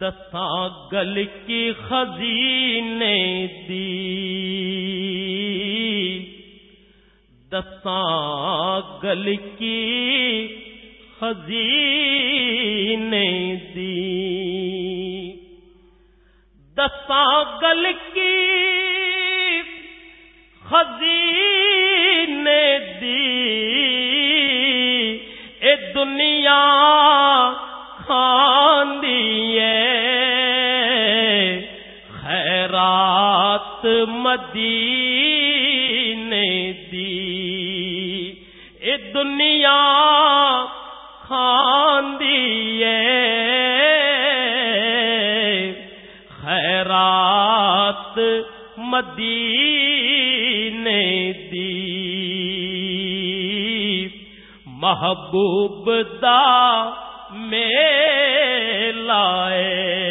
دساں گل کی خزینے دی۔ دساں گل کی خزینے دی۔ دساں گل کی خزینے دی۔ اے دنیا مدینے دی اے دنیا خان خیرات مدینے دی۔ محبوب دا لائے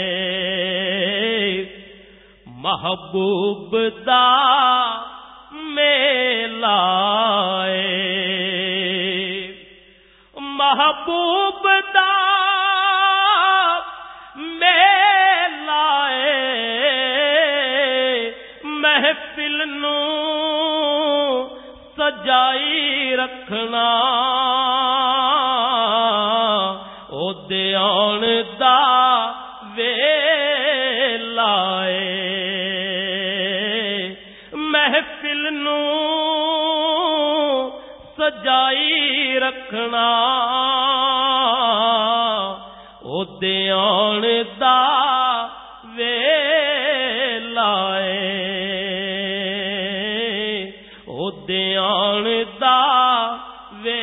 محبوب دا میلا محبوب دا میلا محفل نو سجائی رکھنا۔ او دیان دا سجائی رکھنا ادیان دا وے لائے ادیان دا وے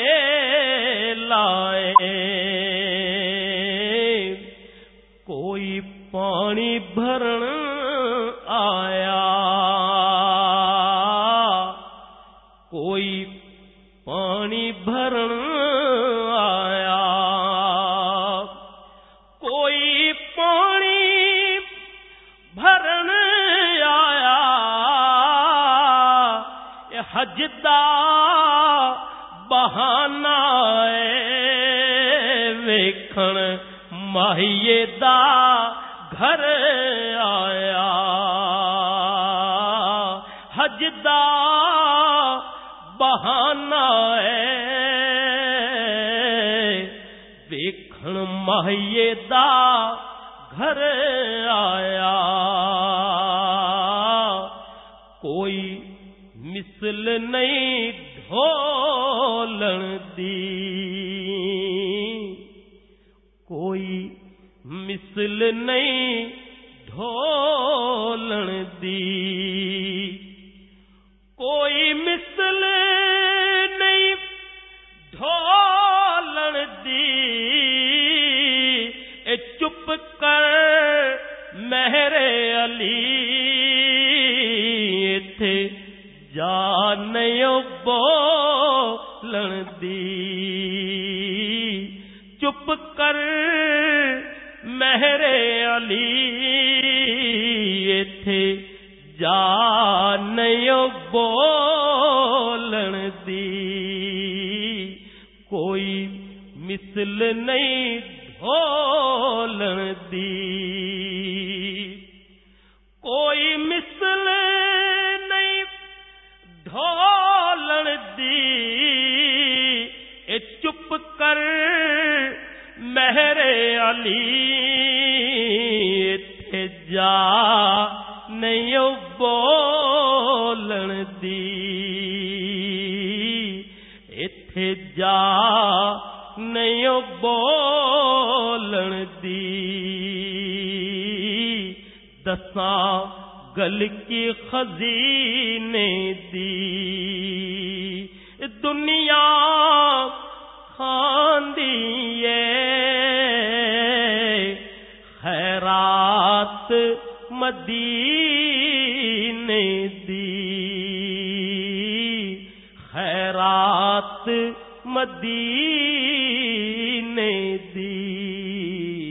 لائے کوئی پانی بھرن بہانا ویکھن ماہیے دا گھر آیا حجدہ بہانا دیکھن ماہیے دا گھر آیا کوئی مثل نہیں ڈھولن دی۔ کوئی مثل نہیں ڈھولن دی۔ کوئی مثل نہیں ڈھولن دی۔ اے چپ کر میرے علی تھے جان بولن دی چپ کر میرے علی تھے جان بولن دی۔ کوئی مثل نہیں ڈھولن دی۔ کوئی علی تھے جا نہیں بولن دی اتے جا نہیں بولن دی دساں گل کی خزینے دی خیرات مدینے دی۔ خیرات مدینے دی۔